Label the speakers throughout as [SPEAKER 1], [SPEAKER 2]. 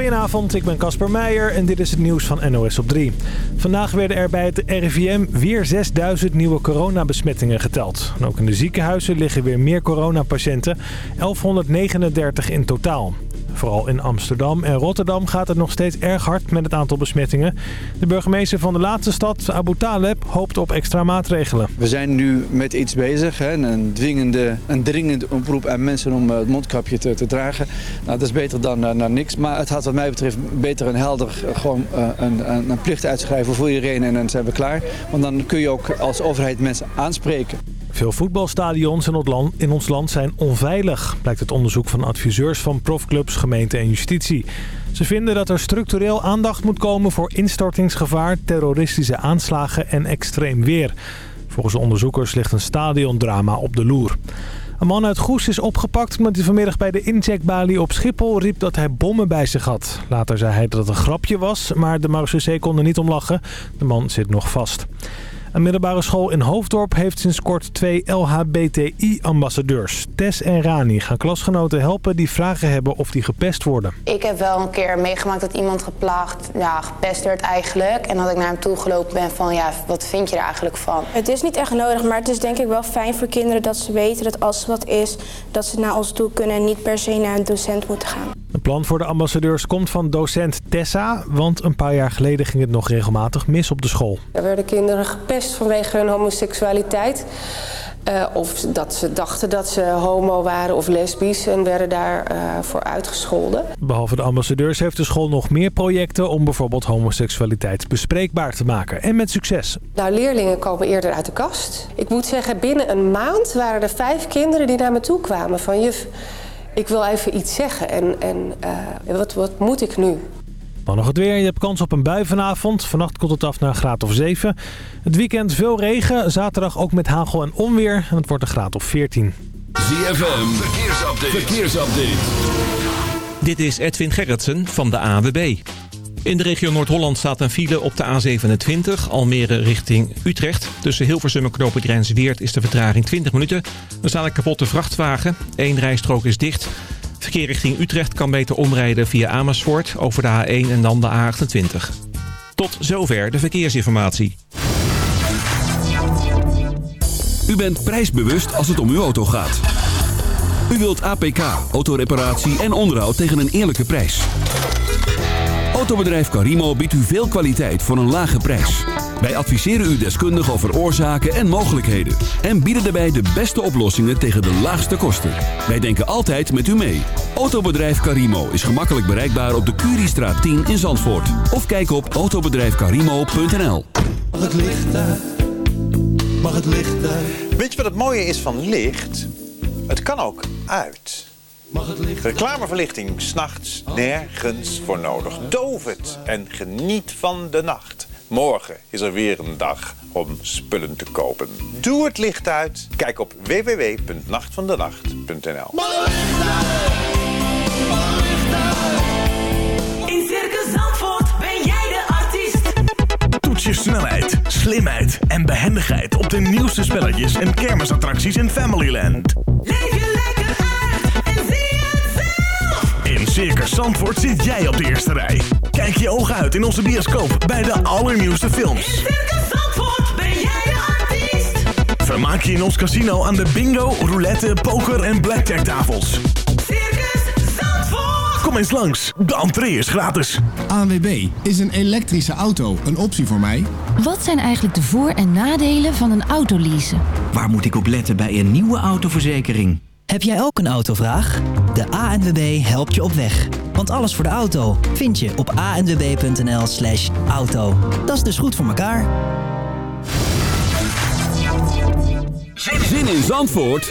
[SPEAKER 1] Goedenavond, ik ben Casper Meijer en dit is het nieuws van NOS op 3. Vandaag werden er bij het RIVM weer 6000 nieuwe coronabesmettingen geteld. Ook in de ziekenhuizen liggen weer meer coronapatiënten, 1139 in totaal. Vooral in Amsterdam en Rotterdam gaat het nog steeds erg hard met het aantal besmettingen. De burgemeester van de laatste stad, Abu Taleb, hoopt op extra maatregelen.
[SPEAKER 2] We zijn nu met iets bezig, hè, een, dwingende, een dringende oproep aan mensen om eh, het mondkapje te, te dragen. Nou, dat is beter dan uh, naar niks, maar het had wat mij betreft beter en helder uh, gewoon een, een, een plicht uitschrijven voor iedereen en dan zijn we klaar. Want dan kun je ook als overheid mensen aanspreken.
[SPEAKER 1] Veel voetbalstadions in ons land zijn onveilig, blijkt het onderzoek van adviseurs van profclubs, gemeente en justitie. Ze vinden dat er structureel aandacht moet komen voor instortingsgevaar, terroristische aanslagen en extreem weer. Volgens de onderzoekers ligt een stadiondrama op de loer. Een man uit Goes is opgepakt omdat hij vanmiddag bij de incheckbalie op Schiphol riep dat hij bommen bij zich had. Later zei hij dat het een grapje was, maar de marechaussee kon er niet om lachen. De man zit nog vast. Een middelbare school in Hoofddorp heeft sinds kort twee LHBTI-ambassadeurs. Tess en Rani gaan klasgenoten helpen die vragen hebben of die gepest worden.
[SPEAKER 3] Ik heb wel een keer meegemaakt dat iemand geplaagd, ja, gepest werd eigenlijk. En dat ik naar hem toe gelopen ben van, ja, wat vind je er eigenlijk van?
[SPEAKER 4] Het is niet echt nodig, maar het is denk ik wel fijn voor kinderen dat ze weten dat als er wat is, dat ze naar ons toe kunnen en niet per se naar een docent moeten gaan.
[SPEAKER 1] Het plan voor de ambassadeurs komt van docent Tessa, want een paar jaar geleden ging het nog regelmatig mis op de school.
[SPEAKER 5] Er werden kinderen gepest vanwege hun homoseksualiteit. Uh, of dat ze dachten dat ze homo waren of lesbisch en werden daarvoor uh, voor uitgescholden.
[SPEAKER 1] Behalve de ambassadeurs heeft de school nog meer projecten om bijvoorbeeld homoseksualiteit bespreekbaar te maken. En met succes.
[SPEAKER 5] Nou, leerlingen komen eerder uit de kast. Ik moet zeggen, binnen een maand waren er vijf kinderen die naar me toe kwamen van juf, ik wil even iets zeggen en, en uh, wat, wat moet ik nu?
[SPEAKER 1] Dan nog het weer. Je hebt kans op een bui vanavond. Vannacht komt het af naar een graad of 7. Het weekend veel regen. Zaterdag ook met hagel en onweer. En het wordt een graad of 14.
[SPEAKER 6] ZFM. Verkeersupdate. Verkeersupdate.
[SPEAKER 7] Dit is Edwin Gerritsen van de AWB. In de regio Noord-Holland staat een file op de A27, Almere richting Utrecht. Tussen Hilversum en Knopen Weert is de vertraging 20 minuten. Er staat een kapotte vrachtwagen. Eén rijstrook is dicht. Verkeer richting Utrecht kan beter omrijden via Amersfoort over de A1 en dan de A28. Tot zover de verkeersinformatie.
[SPEAKER 6] U bent prijsbewust als het om uw auto gaat. U wilt APK, autoreparatie en onderhoud tegen een eerlijke prijs. Autobedrijf Carimo biedt u veel kwaliteit voor een lage prijs. Wij adviseren u deskundig over oorzaken en mogelijkheden. En bieden daarbij de beste oplossingen tegen de laagste kosten. Wij denken altijd met u mee. Autobedrijf Carimo is gemakkelijk bereikbaar op de Curiestraat 10 in Zandvoort. Of kijk op autobedrijfcarimo.nl
[SPEAKER 8] Mag het licht uit? Mag het licht uit?
[SPEAKER 9] Weet je wat het mooie is van licht? Het kan ook uit. Reclameverlichting, s'nachts nergens voor nodig. Doof het en geniet van de nacht. Morgen is er weer een dag om spullen te kopen. Doe het licht uit. Kijk op www.nachtvandenacht.nl
[SPEAKER 10] In Circus Zandvoort ben jij de artiest.
[SPEAKER 11] Toets je snelheid, slimheid en behendigheid op de nieuwste spelletjes en kermisattracties in Familyland.
[SPEAKER 10] Leef je lekker
[SPEAKER 11] Circus Zandvoort zit jij op de eerste rij. Kijk je ogen uit in onze bioscoop bij de allernieuwste films.
[SPEAKER 10] In Circus Zandvoort ben jij de artiest.
[SPEAKER 11] Vermaak je in ons casino aan de bingo, roulette, poker en blackjack tafels.
[SPEAKER 10] Circus Zandvoort.
[SPEAKER 11] Kom eens langs, de entree is gratis.
[SPEAKER 12] ANWB, is een elektrische auto een optie voor mij?
[SPEAKER 13] Wat zijn eigenlijk de voor- en nadelen van een autoleasen?
[SPEAKER 14] Waar moet ik op letten bij een nieuwe autoverzekering?
[SPEAKER 15] Heb jij ook een autovraag? De ANWB helpt je op weg. Want alles voor de auto vind je op anwb.nl slash auto. Dat is dus goed voor elkaar.
[SPEAKER 6] Zin in Zandvoort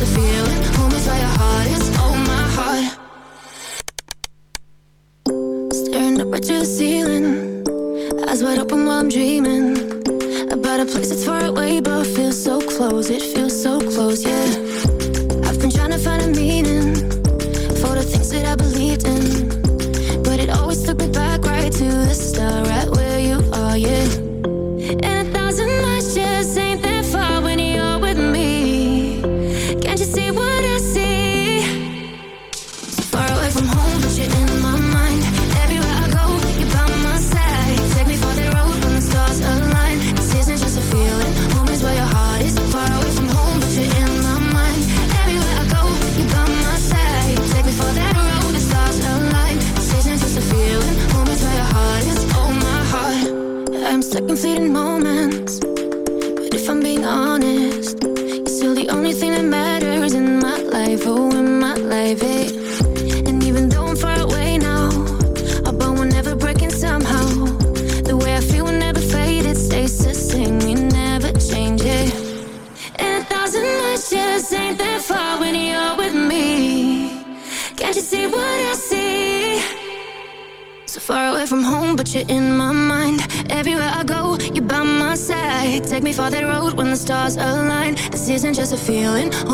[SPEAKER 16] the feeling. Hold me by your heart is, oh my heart. Staring up at your ceiling, eyes wide open while I'm dreaming about a place that's far away but feels so close. It feels so close, yeah. I've been trying to find a meaning feeling.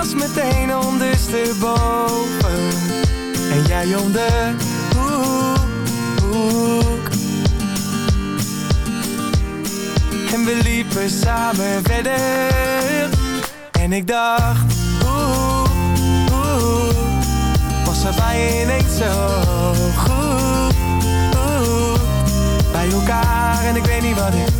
[SPEAKER 17] Was meteen ondersteboven. En jij om de hoek, hoek En we liepen samen verder. En ik dacht, oeh, oeh was er bij ineens zo goed? Oeh, Bij elkaar en ik weet niet wat ik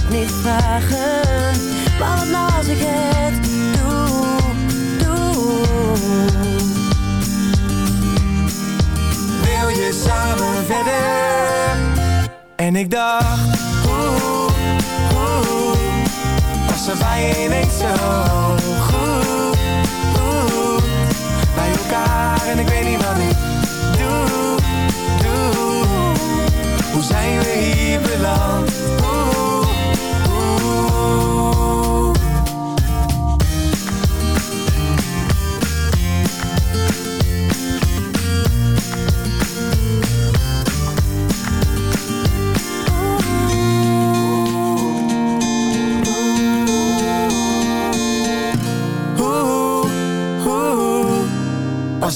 [SPEAKER 18] eigenlijk niet vragen. Maar wat nou als ik het doe, doe.
[SPEAKER 17] Wil je samen verder? En ik dacht, oeh, oeh Was er bij ineens zo goed, goed Bij elkaar en ik weet niet wat ik doe, doe Hoe zijn we hier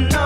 [SPEAKER 19] never know.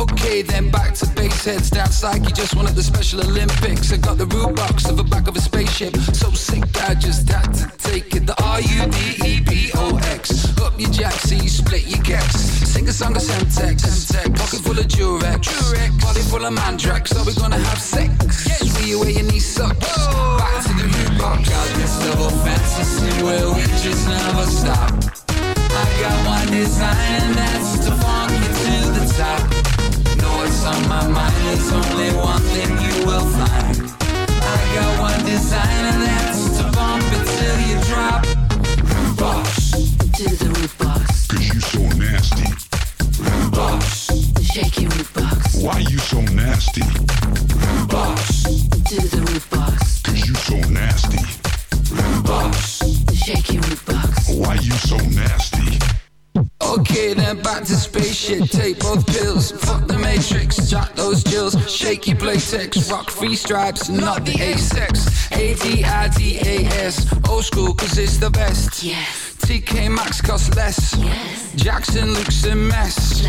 [SPEAKER 20] Okay, then back to base heads down psyche. Just one of the Special Olympics. I got the Rudebox of the back of a spaceship. So sick, I just had to take it. The R U D E B O X. Up your jack, so you split your gex. Sing a song of Semtex. Pocket full of Durex. Body full of Mandrax. Are we gonna have sex? Yes. you where your knee sucks. Back to the Rudebox. Got this double fantasy where we just never stop. I got one design and that's to funk you to the top. Know what's on my mind, there's only one thing you will find. I got one design and that's to bump it till you drop. Rudebox.
[SPEAKER 19] To the Rudebox.
[SPEAKER 21] Cause you so nasty.
[SPEAKER 20] Root box.
[SPEAKER 19] Shake your root box.
[SPEAKER 21] Why you so nasty?
[SPEAKER 20] Rudebox.
[SPEAKER 19] To the Rudebox.
[SPEAKER 21] Cause you so nasty.
[SPEAKER 20] Rudebox.
[SPEAKER 19] Shake your Rudebox.
[SPEAKER 21] Why you so nasty?
[SPEAKER 20] Okay, then back to spaceship. Take both Shaky playtex. Rock free stripes, not the A-sex. A-D-I-D-A-S. Old school, cause it's the best.
[SPEAKER 19] Yes.
[SPEAKER 20] TK Maxx costs less.
[SPEAKER 19] Yes.
[SPEAKER 20] Jackson looks a mess.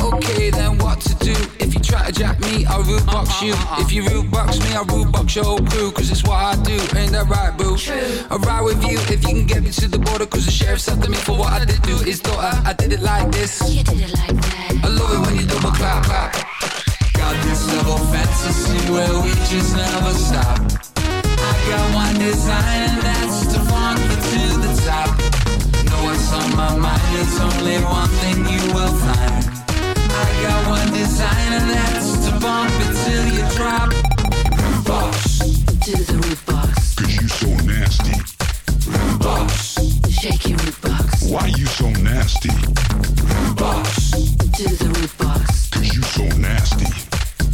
[SPEAKER 20] Okay, then what to do? If you try to jack me, I'll Rudebox you. If you Rudebox me, I'll Rudebox your whole crew. Cause it's what I do, ain't that right, boo? True. I'll ride with you if you can get me to the border. Cause the sheriff's after me for what I did do. His daughter, I did it like this.
[SPEAKER 19] You did it like that.
[SPEAKER 20] I love it when you double clap, clap. Got this double fantasy where we just never stop. I got one design and that's to funk you to the top. Know what's on my mind, there's only one thing you will find. I got one design and that's to bump it till you drop. Rudebox.
[SPEAKER 19] To the Rudebox.
[SPEAKER 21] Cause you so nasty.
[SPEAKER 20] Rudebox.
[SPEAKER 19] Shake your root box.
[SPEAKER 21] Why you so nasty?
[SPEAKER 20] Rudebox.
[SPEAKER 19] To the Rudebox.
[SPEAKER 21] Cause you so nasty.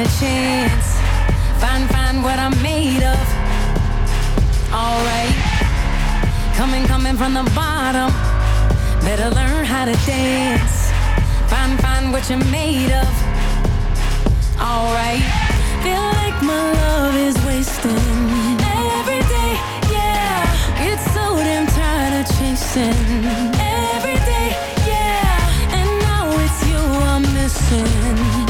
[SPEAKER 22] A chance. Find, find what I'm made of. Alright. Coming, coming from the bottom. Better learn how to dance. Find, find what you're made of. Alright. Feel like my love is wasting. Every day, yeah. Get so damn tired of chasing. Every day, yeah. And now it's you I'm missing.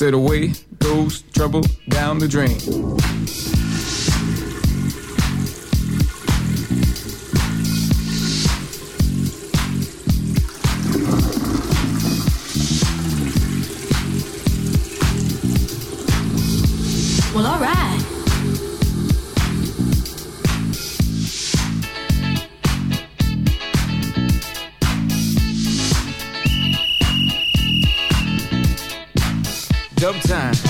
[SPEAKER 23] said away goes trouble down the drain.
[SPEAKER 13] Well, alright.
[SPEAKER 23] dumb time.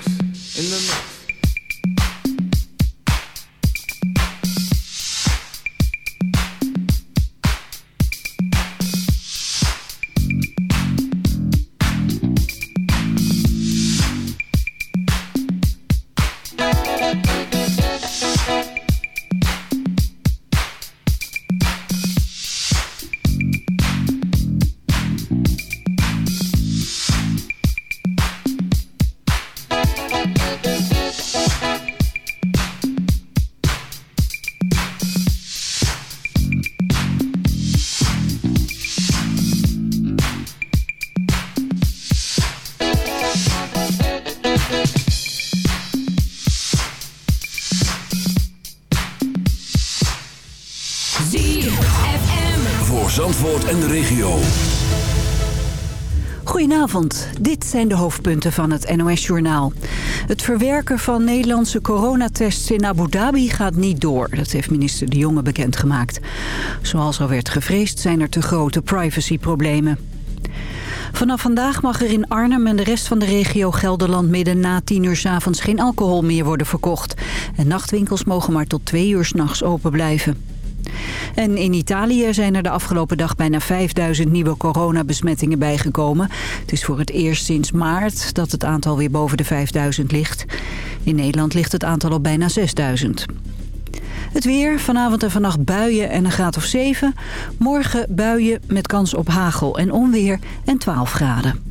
[SPEAKER 6] Voor Zandvoort en de regio.
[SPEAKER 24] Goedenavond, dit zijn de hoofdpunten van het NOS-journaal. Het verwerken van Nederlandse coronatests in Abu Dhabi gaat niet door. Dat heeft minister De Jonge bekendgemaakt. Zoals al werd gevreesd zijn er te grote privacyproblemen. Vanaf vandaag mag er in Arnhem en de rest van de regio Gelderland midden na 10 uur 's avonds geen alcohol meer worden verkocht. En nachtwinkels mogen maar tot 2 uur 's nachts open blijven. En in Italië zijn er de afgelopen dag bijna 5000 nieuwe coronabesmettingen bijgekomen. Het is voor het eerst sinds maart dat het aantal weer boven de 5000 ligt. In Nederland ligt het aantal op bijna 6000. Het weer, vanavond en vannacht buien en een graad of 7. Morgen buien met kans op hagel en onweer en 12 graden.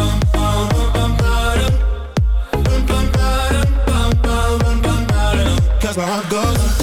[SPEAKER 8] that's where I
[SPEAKER 6] go.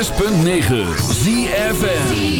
[SPEAKER 25] 106.9 ZFN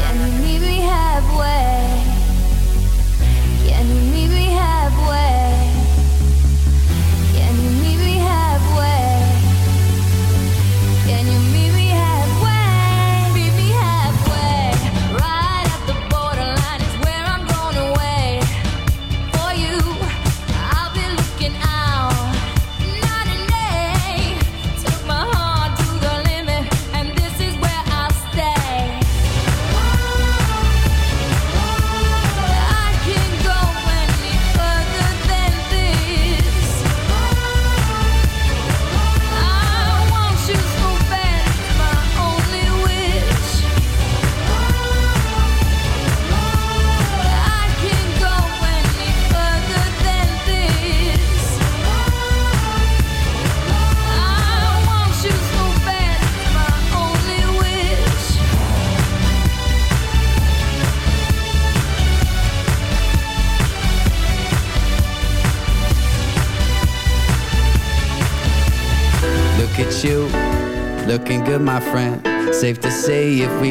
[SPEAKER 6] Can you meet me halfway?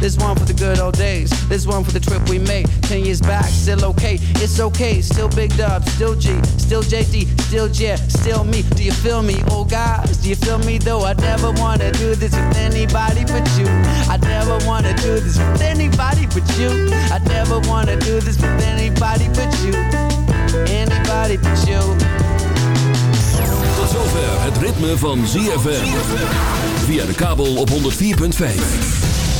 [SPEAKER 20] this one for the good old days. This one for the trip we made. Ten years back, still okay. It's okay. Still big dub, still G, still JD, still J, still me. Do you feel me? Oh guys, do you feel me though? I never wanna do this with anybody but you. I never wanna do this with anybody but you. I never wanna do this with anybody but you. Anybody but you.
[SPEAKER 6] Tot zover het ritme van ZFM. Via de kabel op 104.5.